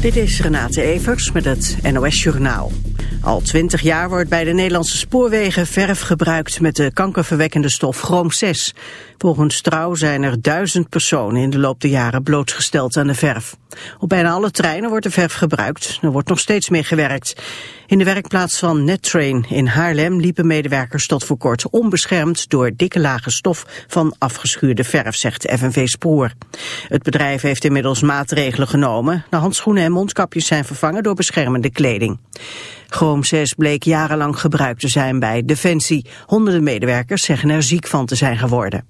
Dit is Renate Evers met het NOS Journaal. Al twintig jaar wordt bij de Nederlandse spoorwegen verf gebruikt met de kankerverwekkende stof chroom 6. Volgens Trouw zijn er duizend personen in de loop der jaren blootgesteld aan de verf. Op bijna alle treinen wordt de verf gebruikt. Er wordt nog steeds mee gewerkt. In de werkplaats van NetTrain in Haarlem liepen medewerkers tot voor kort onbeschermd door dikke lagen stof van afgeschuurde verf, zegt FNV Spoor. Het bedrijf heeft inmiddels maatregelen genomen. De handschoenen en mondkapjes zijn vervangen door beschermende kleding. Chroom 6 bleek jarenlang gebruikt te zijn bij Defensie. Honderden medewerkers zeggen er ziek van te zijn geworden.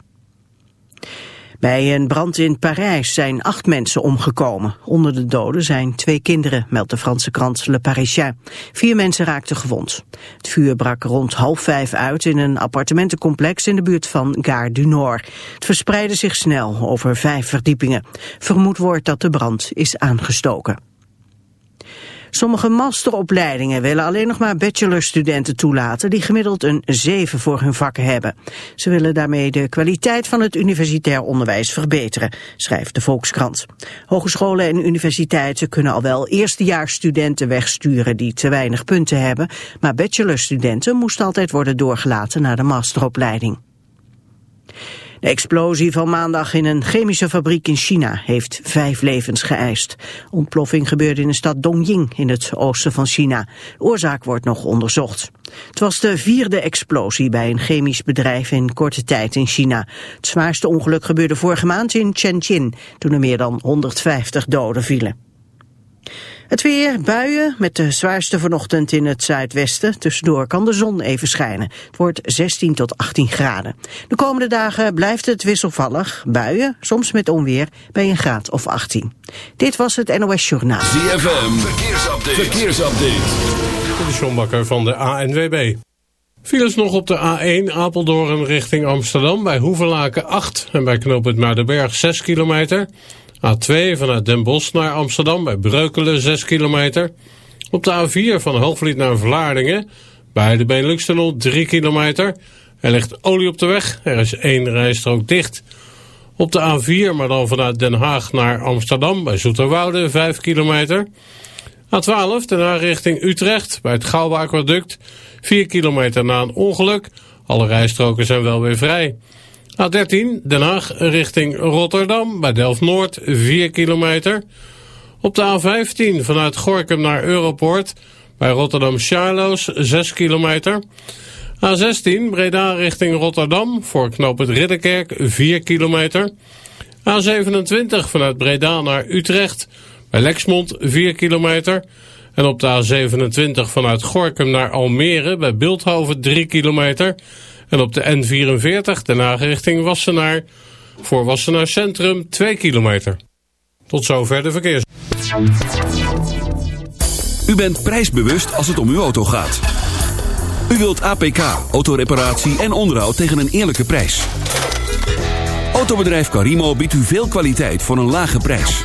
Bij een brand in Parijs zijn acht mensen omgekomen. Onder de doden zijn twee kinderen, meldt de Franse krant Le Parisien. Vier mensen raakten gewond. Het vuur brak rond half vijf uit in een appartementencomplex in de buurt van Gare du Nord. Het verspreidde zich snel over vijf verdiepingen. Vermoed wordt dat de brand is aangestoken. Sommige masteropleidingen willen alleen nog maar bachelorstudenten toelaten die gemiddeld een 7 voor hun vakken hebben. Ze willen daarmee de kwaliteit van het universitair onderwijs verbeteren, schrijft de Volkskrant. Hogescholen en universiteiten kunnen al wel eerstejaarsstudenten wegsturen die te weinig punten hebben, maar bachelorstudenten moesten altijd worden doorgelaten naar de masteropleiding. De explosie van maandag in een chemische fabriek in China heeft vijf levens geëist. Ontploffing gebeurde in de stad Dongying in het oosten van China. Oorzaak wordt nog onderzocht. Het was de vierde explosie bij een chemisch bedrijf in korte tijd in China. Het zwaarste ongeluk gebeurde vorige maand in Shenzhen, toen er meer dan 150 doden vielen. Het weer, buien, met de zwaarste vanochtend in het zuidwesten. Tussendoor kan de zon even schijnen. Het wordt 16 tot 18 graden. De komende dagen blijft het wisselvallig. Buien, soms met onweer, bij een graad of 18. Dit was het NOS Journaal. ZFM, verkeersupdate. verkeersupdate. De Sjombakker van de ANWB. Files nog op de A1 Apeldoorn richting Amsterdam bij Hoevelaken 8 en bij knooppunt Muidenberg 6 kilometer... A2 vanuit Den Bosch naar Amsterdam bij Breukelen 6 kilometer. Op de A4 van Hoogvliet naar Vlaardingen bij de Benelux-tunnel 3 kilometer. Er ligt olie op de weg, er is één rijstrook dicht. Op de A4, maar dan vanuit Den Haag naar Amsterdam bij Zoeterwoude 5 kilometer. A12, Den Haag richting Utrecht bij het Gouwe Aquaduct 4 kilometer na een ongeluk. Alle rijstroken zijn wel weer vrij. A13 Den Haag richting Rotterdam bij Delft-Noord 4 kilometer. Op de A15 vanuit Gorkum naar Europoort bij Rotterdam-Charloes 6 kilometer. A16 Breda richting Rotterdam voor knoop het Ridderkerk 4 kilometer. A27 vanuit Breda naar Utrecht bij Lexmond 4 kilometer. En op de A27 vanuit Gorkum naar Almere bij Beeldhoven 3 kilometer. En op de N44 daarna richting Wassenaar voor Wassenaar Centrum 2 kilometer. Tot zover de verkeers. U bent prijsbewust als het om uw auto gaat. U wilt APK, autoreparatie en onderhoud tegen een eerlijke prijs. Autobedrijf Carimo biedt u veel kwaliteit voor een lage prijs.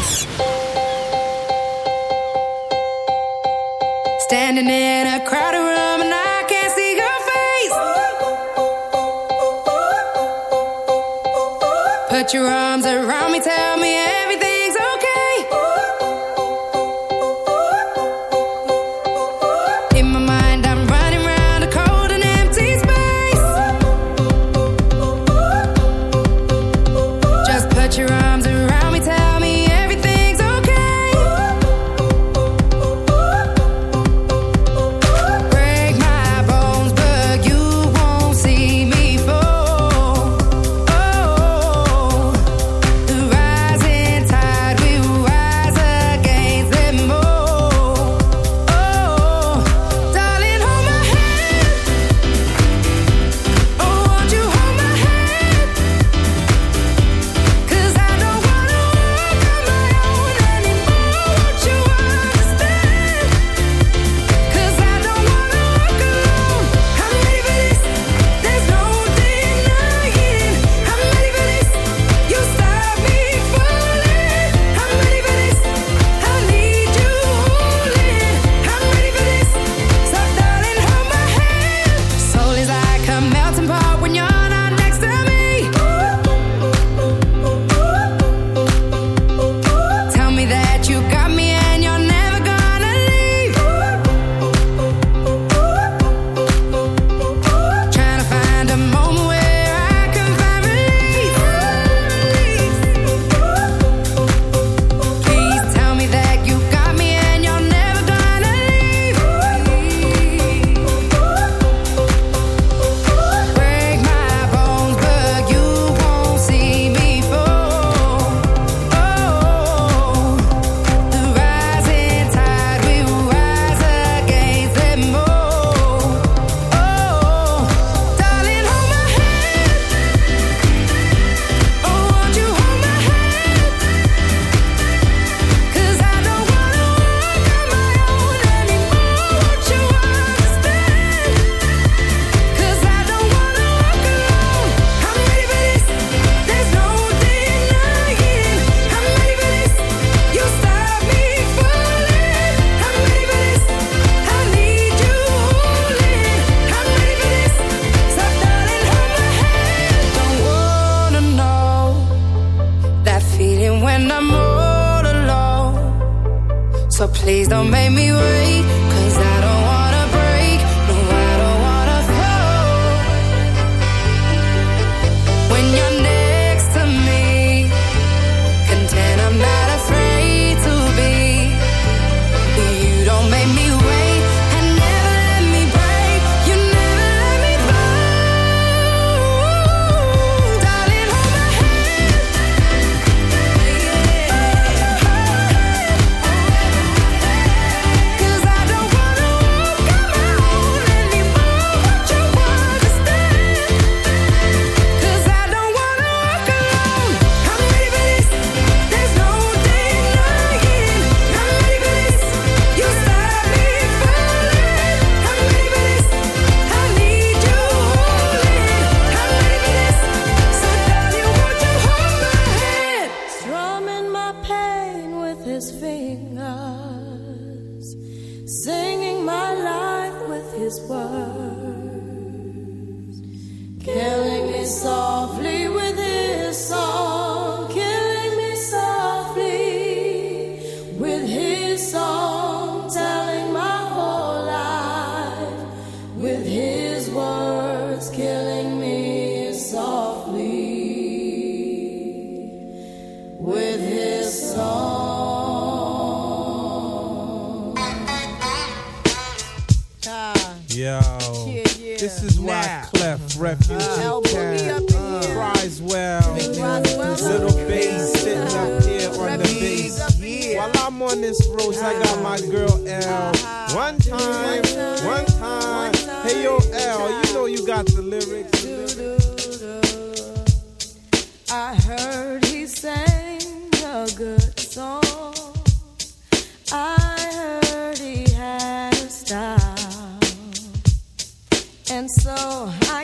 Yo. Yeah, yeah. This is why now. Clef, Refugee uh, Cat, uh, Criswell, Little Bass sitting up here on the bass. While I'm on this road, I got my girl L. One time.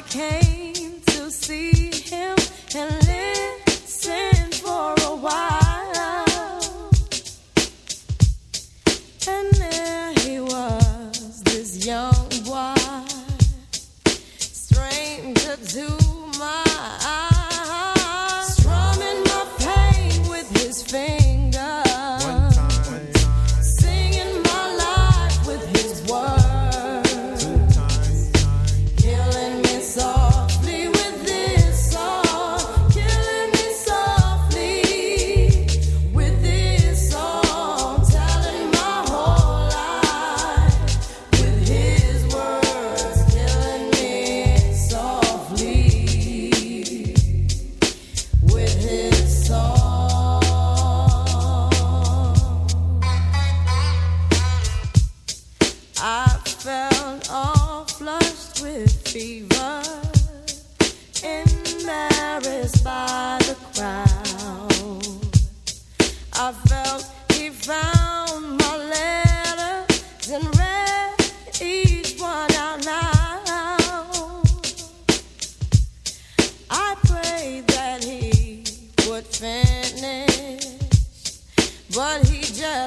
can't. finish he just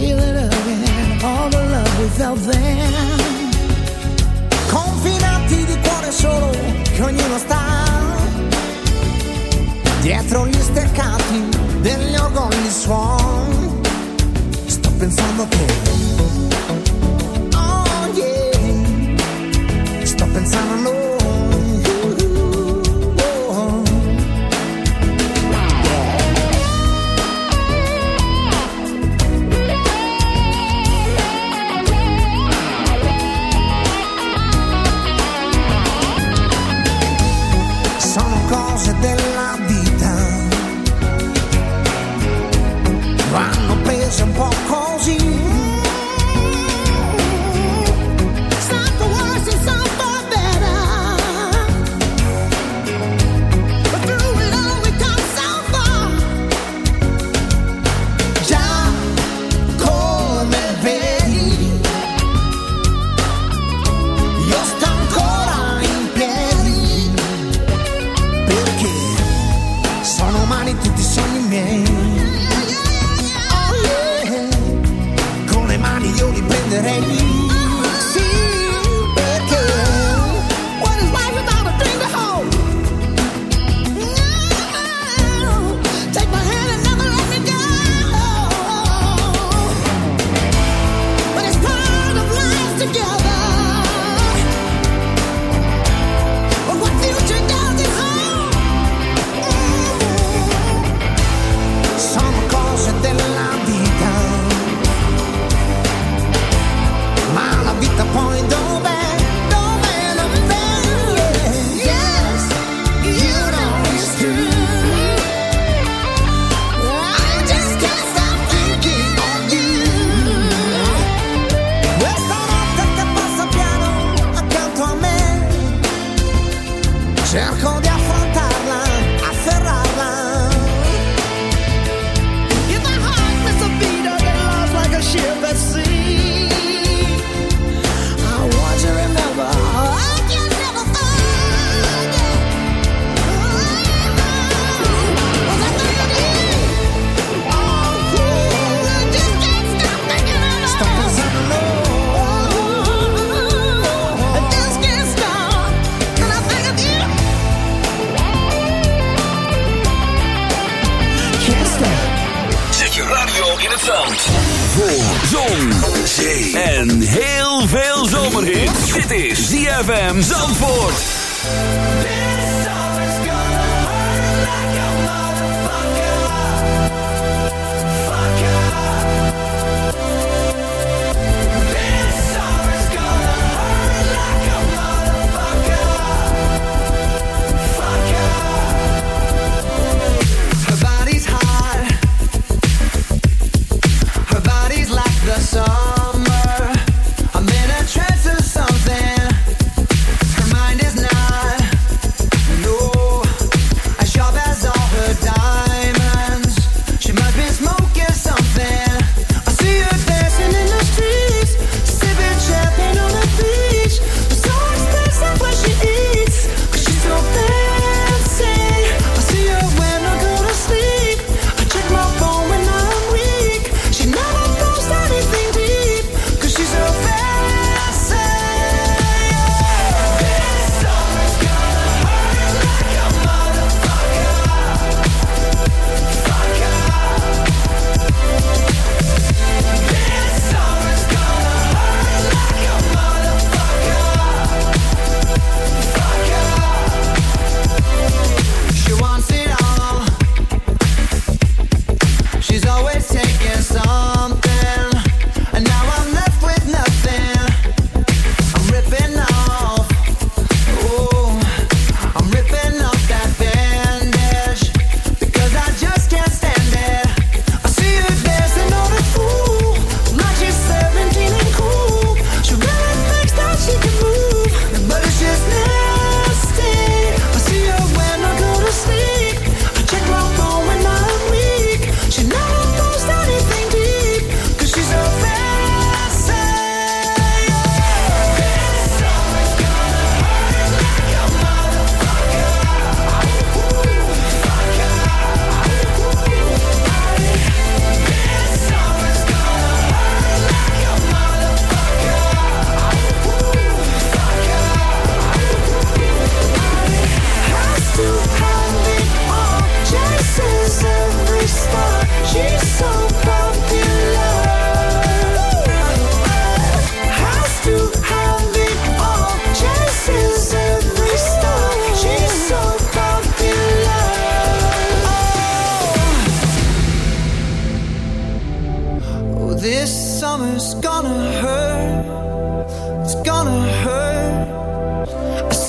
feel it again, all the love without felt then. Confinati di cuore solo, che ognuno sta. Dietro gli steccati degli organi suon, sto pensando che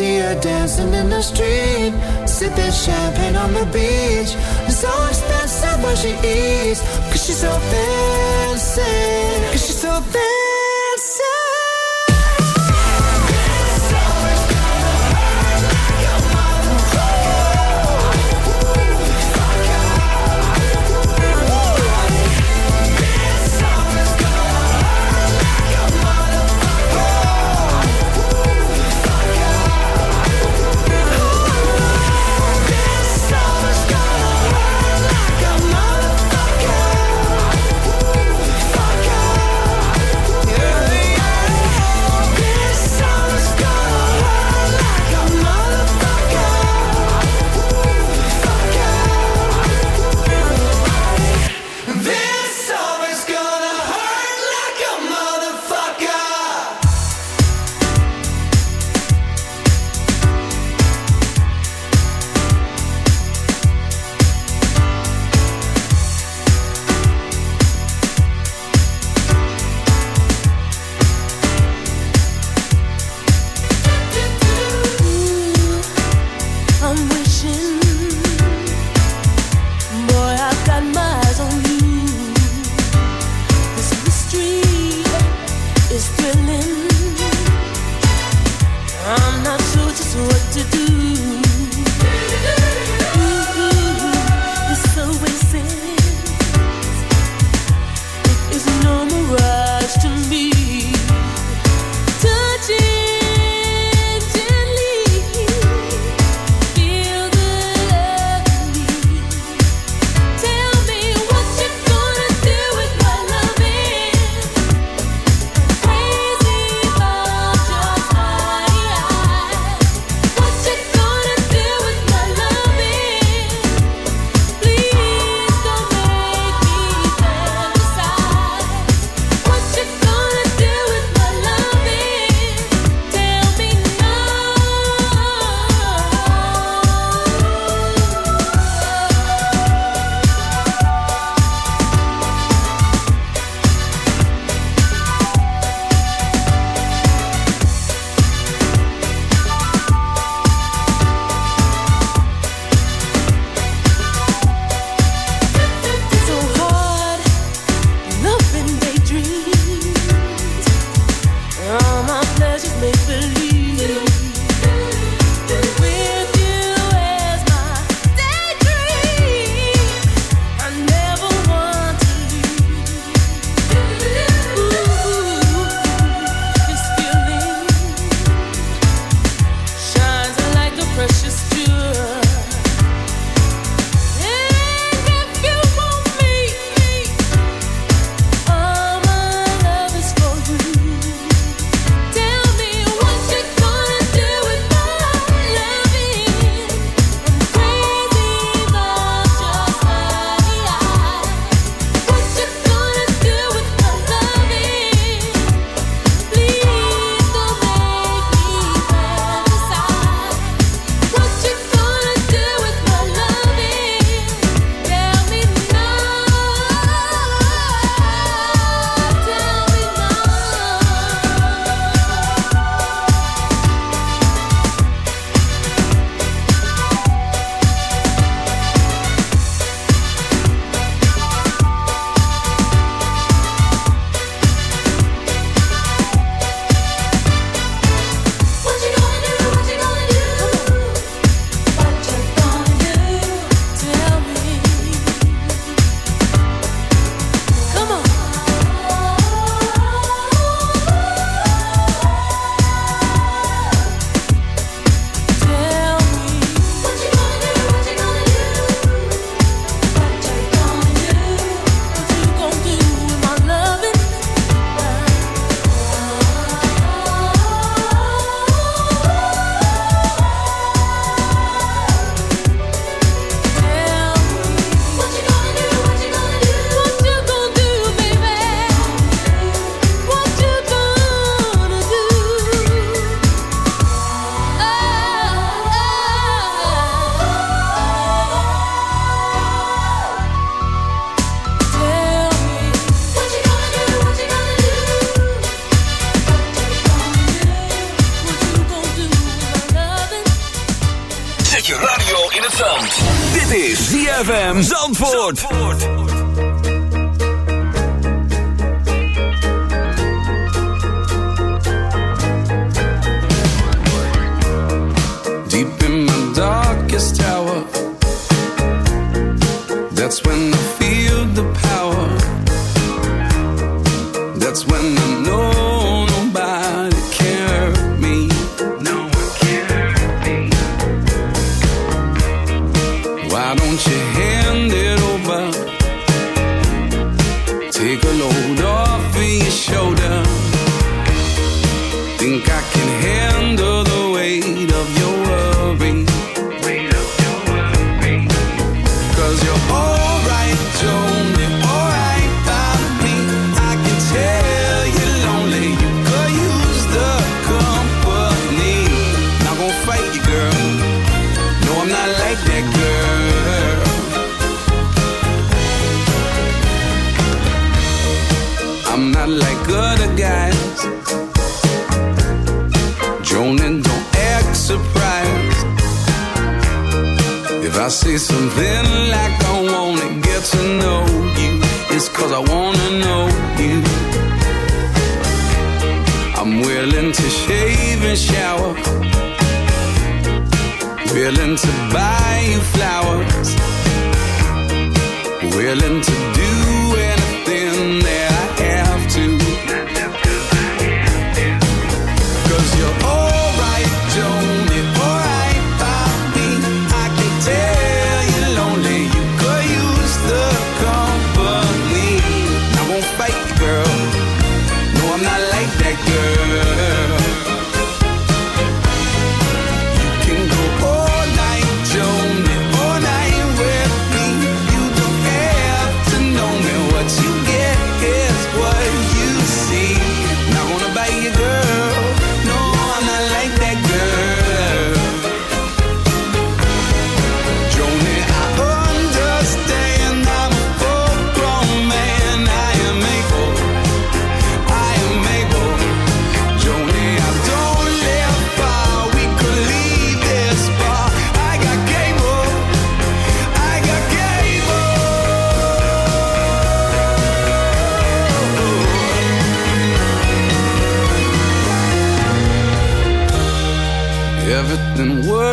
see her dancing in the street, sipping champagne on the beach. So expensive what she eats, cause she's so fancy. Cause she's so fancy.